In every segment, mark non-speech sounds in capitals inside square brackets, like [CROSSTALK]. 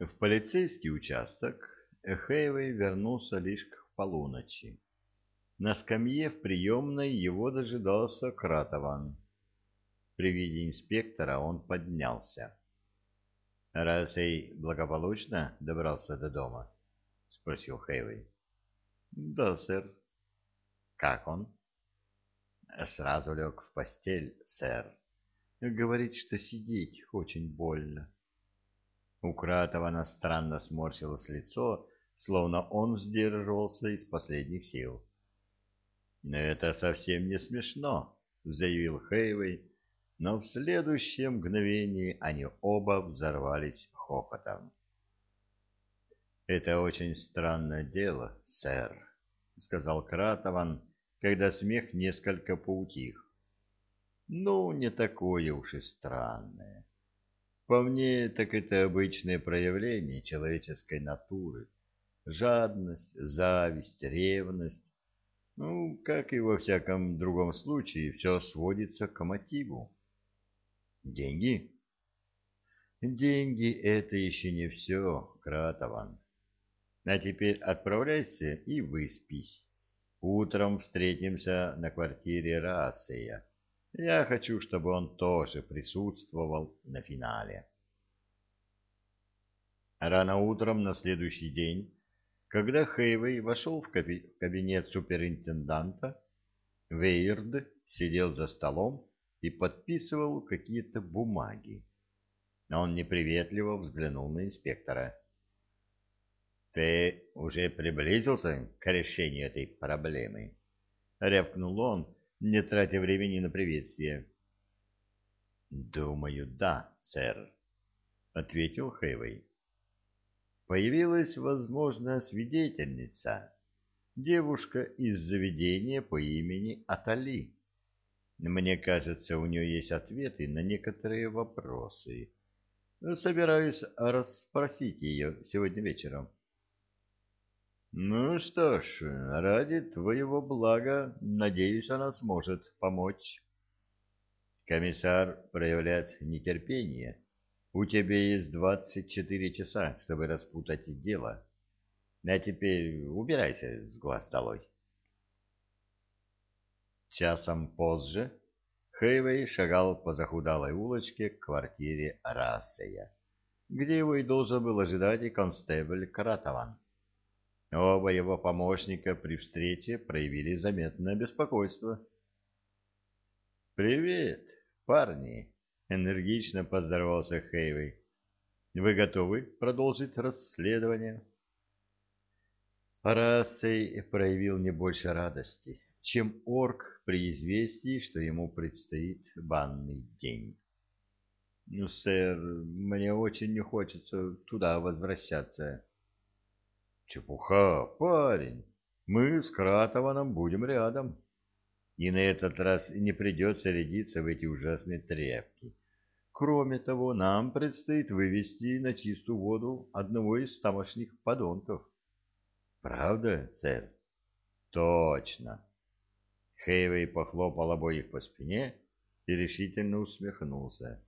В полицейский участок Хейвей вернулся лишь к полуночи. На скамье в приемной его дожидался Кратован. При виде инспектора он поднялся. — Расей благополучно добрался до дома? — спросил Хейвей. — Да, сэр. — Как он? — Сразу лег в постель, сэр. Говорит, что сидеть очень больно. У Кратована странно сморщилось лицо, словно он сдерживался из последних сил. «Это совсем не смешно», — заявил Хейвей, но в следующее мгновение они оба взорвались хохотом. «Это очень странное дело, сэр», — сказал Кратован, когда смех несколько поутих. «Ну, не такое уж и странное. По мне, так это обычное проявление человеческой натуры. Жадность, зависть, ревность. Ну, как и во всяком другом случае, все сводится к мотиву. Деньги? Деньги — это еще не все, Кратован. А теперь отправляйся и выспись. Утром встретимся на квартире Рассея. Я хочу, чтобы он тоже присутствовал на финале. Рано утром на следующий день, когда Хейвей вошел в кабинет суперинтенданта, Вейерд сидел за столом и подписывал какие-то бумаги. Он неприветливо взглянул на инспектора. — Ты уже приблизился к решению этой проблемы? — рявкнул он, не тратя времени на приветствие. «Думаю, да, сэр», — ответил Хэвей. Появилась, возможно, свидетельница, девушка из заведения по имени Атали. Мне кажется, у нее есть ответы на некоторые вопросы. Собираюсь расспросить ее сегодня вечером. Ну что ж, ради твоего блага, надеюсь, она сможет помочь. Комиссар проявляет нетерпение. У тебя есть двадцать четыре часа, чтобы распутать дело. А теперь убирайся с глаз долой. Часом позже Хэйвей шагал по захудалой улочке к квартире Рассея, где его и должен был ожидать и констебль Кратован. Оба его помощника при встрече проявили заметное беспокойство. «Привет, парни!» — энергично поздоровался Хейвей. «Вы готовы продолжить расследование?» Рассей проявил не больше радости, чем орк при известии, что ему предстоит банный день. «Ну, сэр, мне очень не хочется туда возвращаться». Чепуха, парень. Мы с Кратованом будем рядом. И на этот раз не придется рядиться в эти ужасные тряпки. Кроме того, нам предстоит вывести на чистую воду одного из тамошних подонков. Правда, сэр? Точно. Хейвей похлопал обоих по спине и решительно усмехнулся.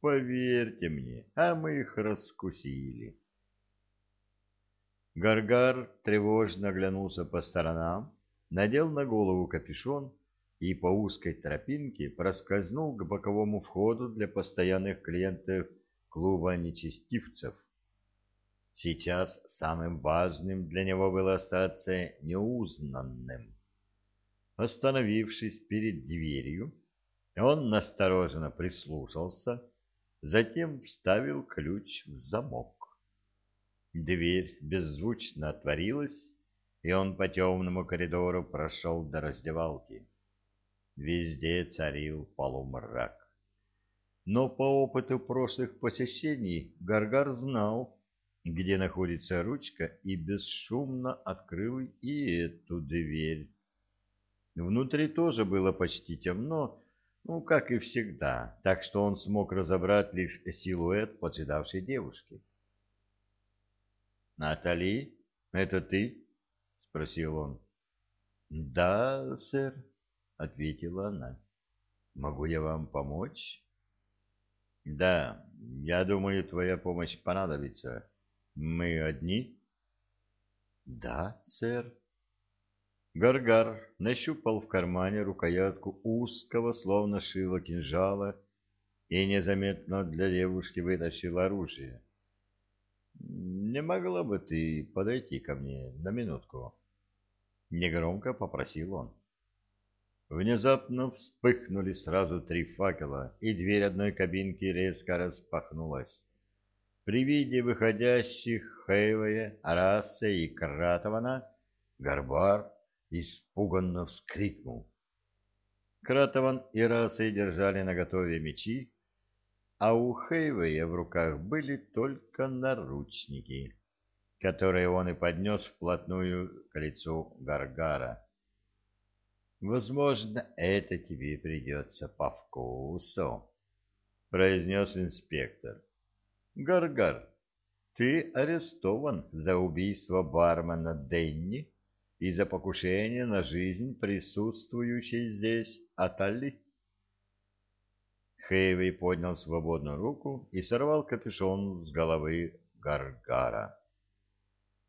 Поверьте мне, а мы их раскусили. Гаргар тревожно оглянулся по сторонам, надел на голову капюшон и по узкой тропинке проскользнул к боковому входу для постоянных клиентов клуба нечестивцев. Сейчас самым важным для него было остаться неузнанным. Остановившись перед дверью, он настороженно прислушался, затем вставил ключ в замок. Дверь беззвучно отворилась, и он по темному коридору прошел до раздевалки. Везде царил полумрак. Но по опыту прошлых посещений Гаргар знал, где находится ручка, и бесшумно открыл и эту дверь. Внутри тоже было почти темно, ну, как и всегда, так что он смог разобрать лишь силуэт поджидавшей девушки. Натали, это ты? — спросил он. — Да, сэр, — ответила она. — Могу я вам помочь? — Да, Я думаю, твоя помощь понадобится. Мы одни? Да, сэр. Гаргар нащупал в кармане рукоятку узкого, словно шило кинжала, и незаметно для девушки вытащил оружие. «Не могла бы ты подойти ко мне на минутку?» Негромко попросил он. Внезапно вспыхнули сразу три факела, и дверь одной кабинки резко распахнулась. При виде выходящих Хейвея, Араса и Кратована Гарбар испуганно вскрикнул. Кратован и Расы держали наготове мечи, а у Хейвея в руках были только наручники, которые он и поднес вплотную к лицу Гаргара. «Возможно, это тебе придется по вкусу», — произнес инспектор. «Гаргар, ты арестован за убийство бармена Денни и за покушение на жизнь присутствующей здесь Атали». Хейвей поднял свободную руку и сорвал капюшон с головы Гаргара.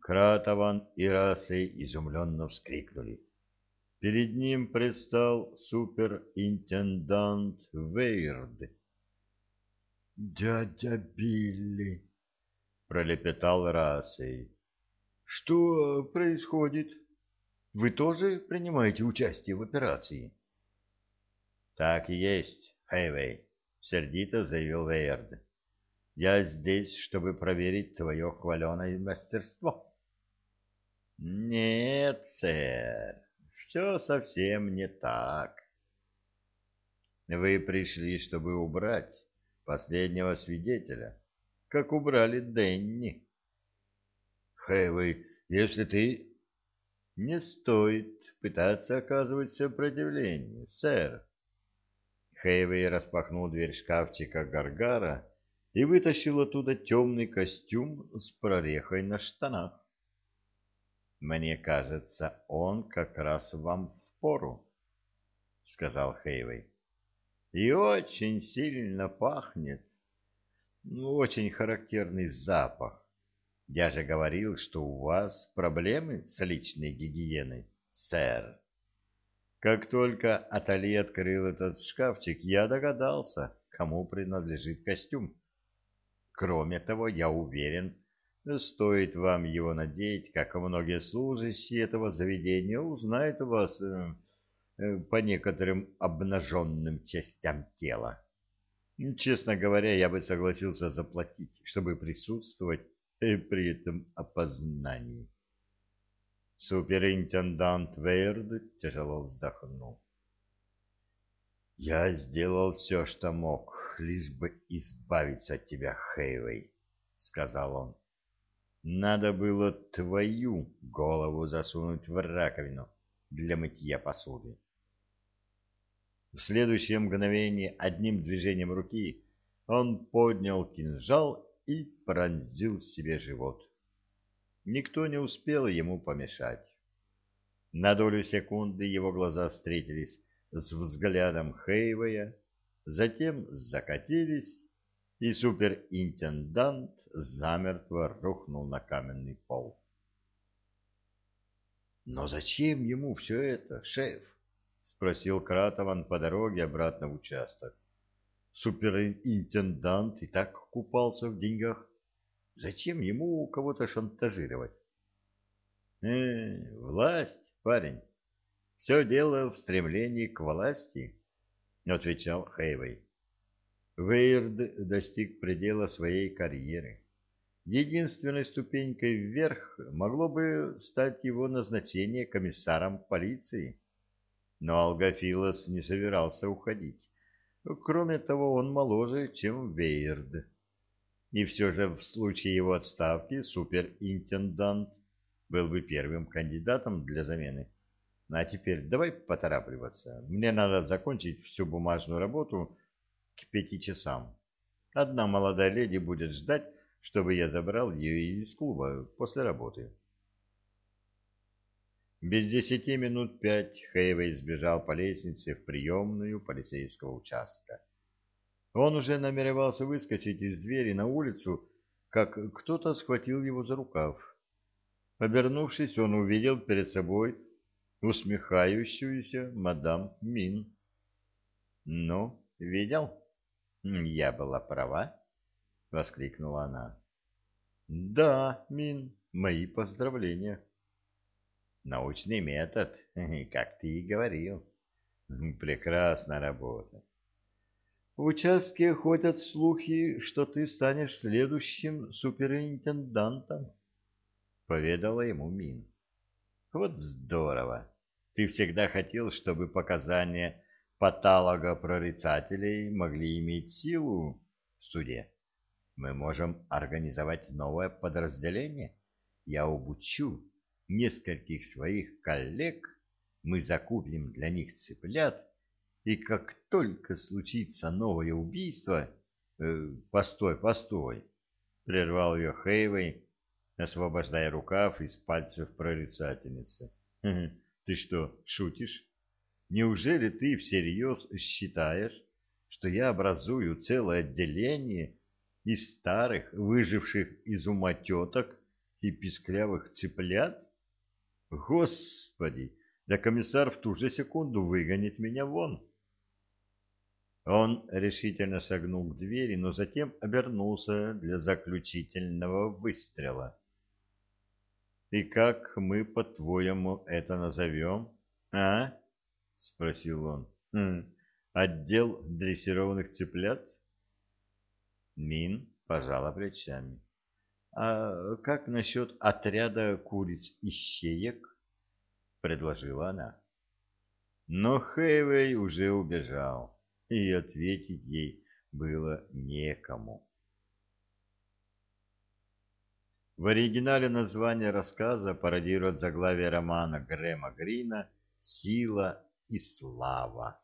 Кратован и Расей изумленно вскрикнули. Перед ним предстал суперинтендант Вейрд. «Дядя Билли!» — пролепетал Расей. «Что происходит? Вы тоже принимаете участие в операции?» «Так и есть, Хэйвей», — сердито заявил Вейрд. «Я здесь, чтобы проверить твое хваленое мастерство». «Нет, сэр, все совсем не так. Вы пришли, чтобы убрать последнего свидетеля, как убрали Денни. Хэвэй, если ты... Не стоит пытаться оказывать сопротивление, сэр. Хэйвей распахнул дверь шкафчика Гаргара и вытащил оттуда темный костюм с прорехой на штанах. Мне кажется, он как раз вам в пору, — сказал Хейвей. И очень сильно пахнет. Ну, очень характерный запах. Я же говорил, что у вас проблемы с личной гигиеной, сэр. Как только Атали открыл этот шкафчик, я догадался, кому принадлежит костюм. Кроме того, я уверен, Стоит вам его надеть, как многие служащие этого заведения узнают вас э, э, по некоторым обнаженным частям тела. Честно говоря, я бы согласился заплатить, чтобы присутствовать э, при этом опознании. Суперинтендант Вейрд тяжело вздохнул. «Я сделал все, что мог, лишь бы избавиться от тебя, Хейвей», — сказал он. Надо было твою голову засунуть в раковину для мытья посуды. В следующее мгновение одним движением руки он поднял кинжал и пронзил себе живот. Никто не успел ему помешать. На долю секунды его глаза встретились с взглядом Хейвея, затем закатились и суперинтендант замертво рухнул на каменный пол. «Но зачем ему все это, шеф?» — спросил Кратован по дороге обратно в участок. «Суперинтендант и так купался в деньгах. Зачем ему кого-то шантажировать?» «Э, власть, парень. Все дело в стремлении к власти», — отвечал Хейвей. Вейрд достиг предела своей карьеры. Единственной ступенькой вверх могло бы стать его назначение комиссаром полиции. Но Алгафилос не собирался уходить. Кроме того, он моложе, чем Вейрд. И все же в случае его отставки суперинтендант был бы первым кандидатом для замены. А теперь давай поторапливаться. Мне надо закончить всю бумажную работу к пяти часам. Одна молодая леди будет ждать, чтобы я забрал ее из клуба после работы. Без десяти минут пять Хейвей сбежал по лестнице в приемную полицейского участка. Он уже намеревался выскочить из двери на улицу, как кто-то схватил его за рукав. Обернувшись, он увидел перед собой усмехающуюся мадам Мин. — Ну, видел? Я была права, — воскликнула она. — Да, Мин, мои поздравления. — Научный метод, [LAUGHS] как ты и говорил. Прекрасная работа. В участке ходят слухи, что ты станешь следующим суперинтендантом, — поведала ему Мин. Вот здорово. Ты всегда хотел, чтобы показания патологопрорицателей могли иметь силу в суде. Мы можем организовать новое подразделение. Я обучу нескольких своих коллег, мы закупим для них цыплят, и как только случится новое убийство... Э, постой, постой, прервал ее Хейвей, освобождая рукав из пальцев прорицательницы. Ты что, шутишь? Неужели ты всерьез считаешь, что я образую целое отделение из старых, выживших из ума теток и писклявых цыплят? Господи, да комиссар в ту же секунду выгонит меня вон. Он решительно шагнул к двери, но затем обернулся для заключительного выстрела. «И как мы, по-твоему, это назовем, а?» — спросил он. «Хм, «Отдел дрессированных цыплят?» Мин пожала плечами. «А как насчет отряда куриц-ищеек?» — предложила она. Но Хэйвей уже убежал, и ответить ей было некому. В оригинале название рассказа пародирует заглавие романа Грэма Грина «Сила и слава».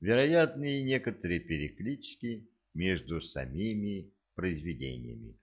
Вероятны и некоторые переклички между самими произведениями.